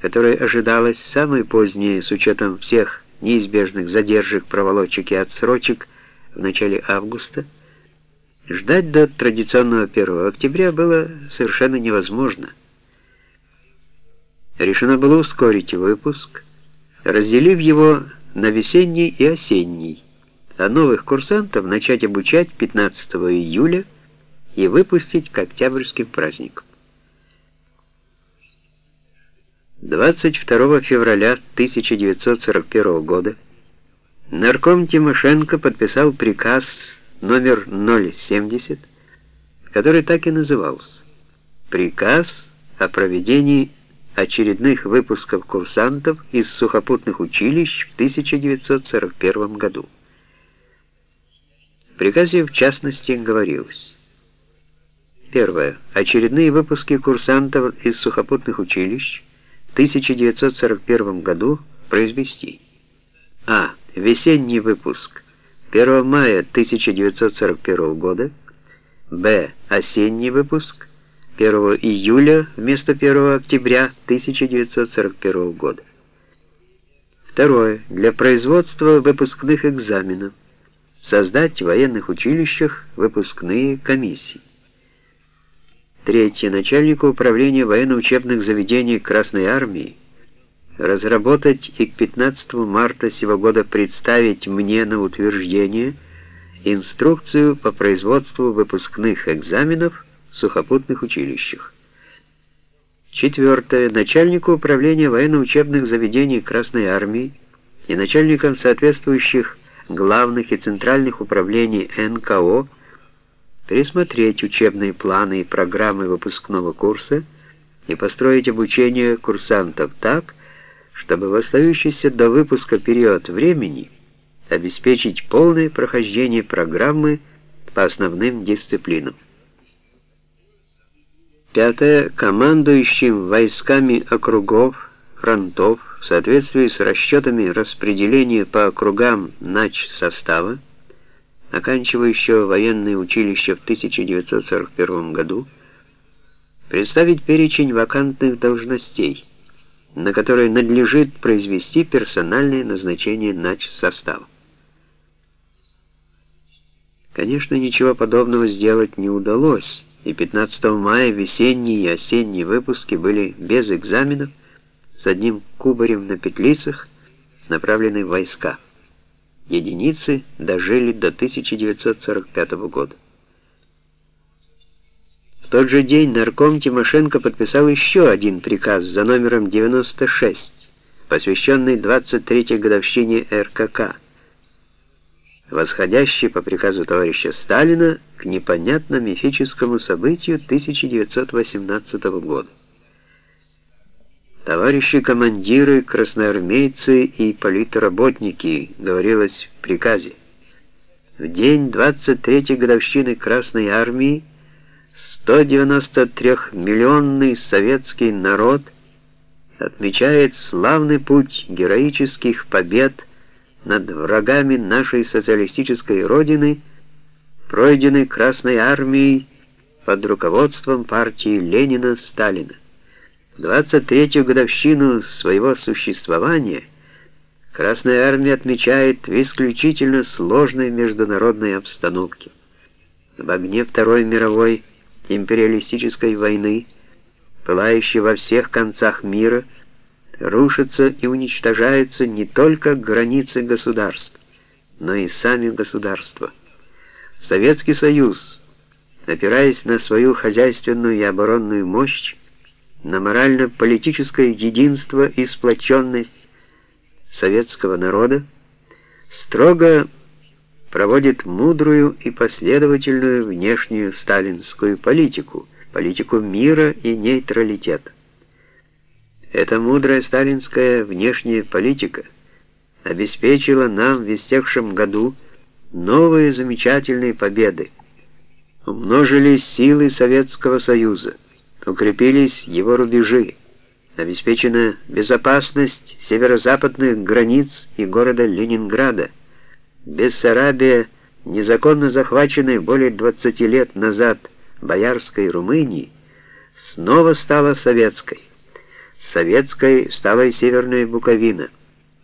которое ожидалось самое позднее с учетом всех неизбежных задержек, проволочек и отсрочек в начале августа, ждать до традиционного 1 октября было совершенно невозможно. Решено было ускорить выпуск, разделив его на весенний и осенний, а новых курсантов начать обучать 15 июля и выпустить к октябрьским праздникам. 22 февраля 1941 года нарком Тимошенко подписал приказ номер 070, который так и назывался «Приказ о проведении очередных выпусков курсантов из сухопутных училищ в 1941 году». В приказе в частности говорилось Первое. Очередные выпуски курсантов из сухопутных училищ 1941 году произвести. А. Весенний выпуск 1 мая 1941 года. Б. Осенний выпуск 1 июля вместо 1 октября 1941 года. Второе. Для производства выпускных экзаменов создать в военных училищах выпускные комиссии. Третье. Начальнику управления военно-учебных заведений Красной Армии разработать и к 15 марта сего года представить мне на утверждение инструкцию по производству выпускных экзаменов в сухопутных училищах. Четвертое. Начальнику управления военно-учебных заведений Красной Армии и начальникам соответствующих главных и центральных управлений НКО пересмотреть учебные планы и программы выпускного курса и построить обучение курсантов так, чтобы в остающийся до выпуска период времени обеспечить полное прохождение программы по основным дисциплинам. Пятое. Командующим войсками округов, фронтов в соответствии с расчетами распределения по округам нач состава оканчивающего военное училище в 1941 году, представить перечень вакантных должностей, на которые надлежит произвести персональное назначение нач состава. Конечно, ничего подобного сделать не удалось, и 15 мая весенние и осенние выпуски были без экзаменов, с одним кубарем на петлицах, направленные в войска единицы дожили до 1945 года. В тот же день нарком Тимошенко подписал еще один приказ за номером 96, посвященный 23-й годовщине РКК, восходящий по приказу товарища Сталина к непонятно мифическому событию 1918 года. Товарищи командиры, красноармейцы и политработники, говорилось в приказе. В день 23-й годовщины Красной Армии 193-миллионный советский народ отмечает славный путь героических побед над врагами нашей социалистической Родины, пройденный Красной Армией под руководством партии Ленина-Сталина. 23-ю годовщину своего существования Красная Армия отмечает в исключительно сложной международной обстановке. В огне Второй мировой империалистической войны, пылающей во всех концах мира, рушатся и уничтожаются не только границы государств, но и сами государства. Советский Союз, опираясь на свою хозяйственную и оборонную мощь, на морально-политическое единство и сплоченность советского народа, строго проводит мудрую и последовательную внешнюю сталинскую политику, политику мира и нейтралитета. Эта мудрая сталинская внешняя политика обеспечила нам в истекшем году новые замечательные победы, умножили силы Советского Союза, укрепились его рубежи, обеспечена безопасность северо-западных границ и города Ленинграда. Бессарабия, незаконно захваченная более 20 лет назад Боярской Румынии, снова стала советской. Советской стала и Северная Буковина.